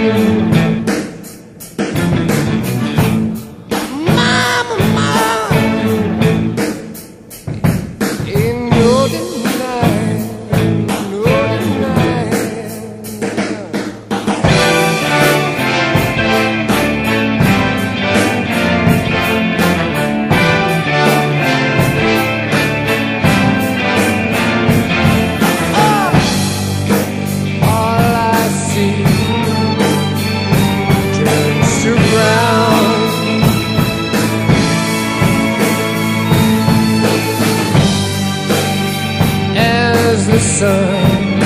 you. sun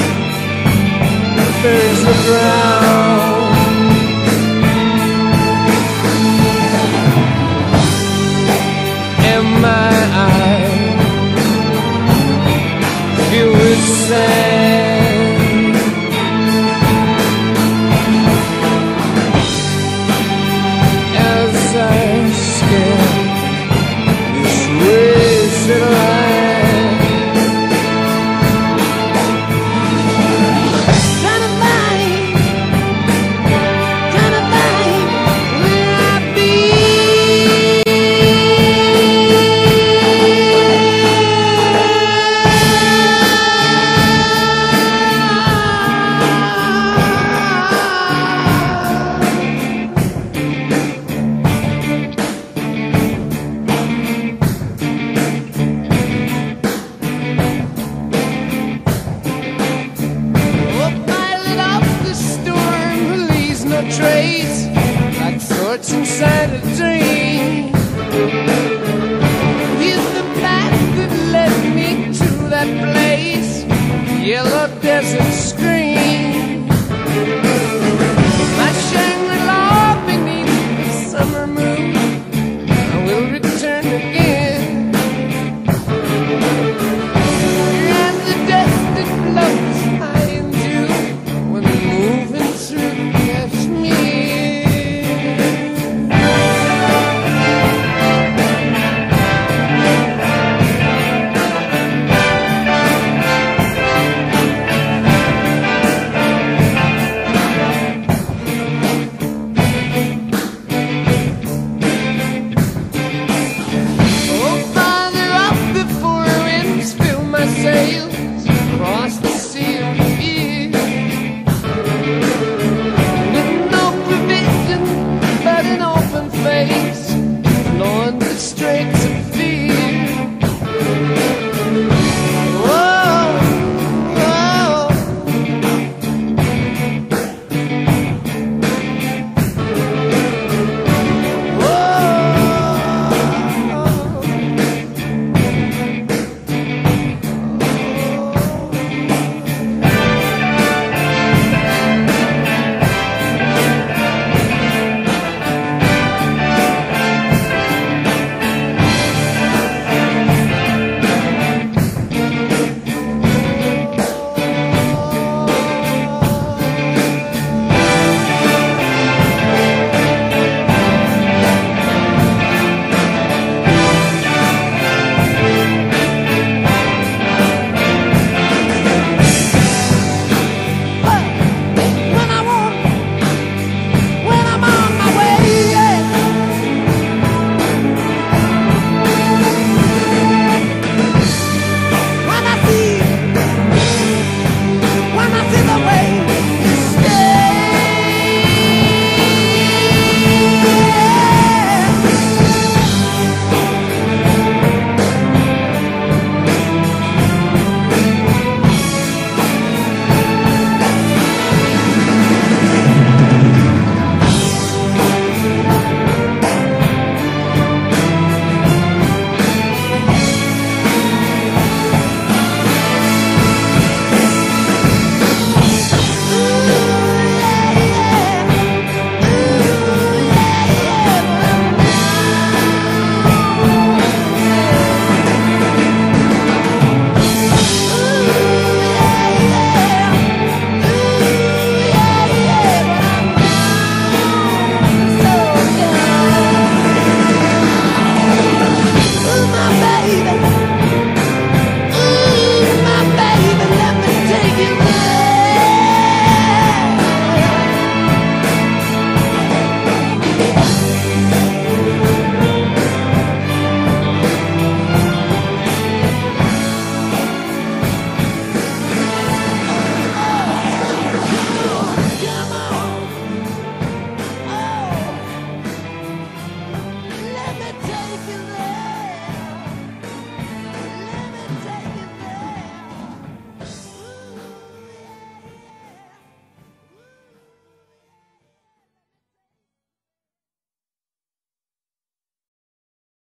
buries the ground. And my eyes filled with sand. trails across the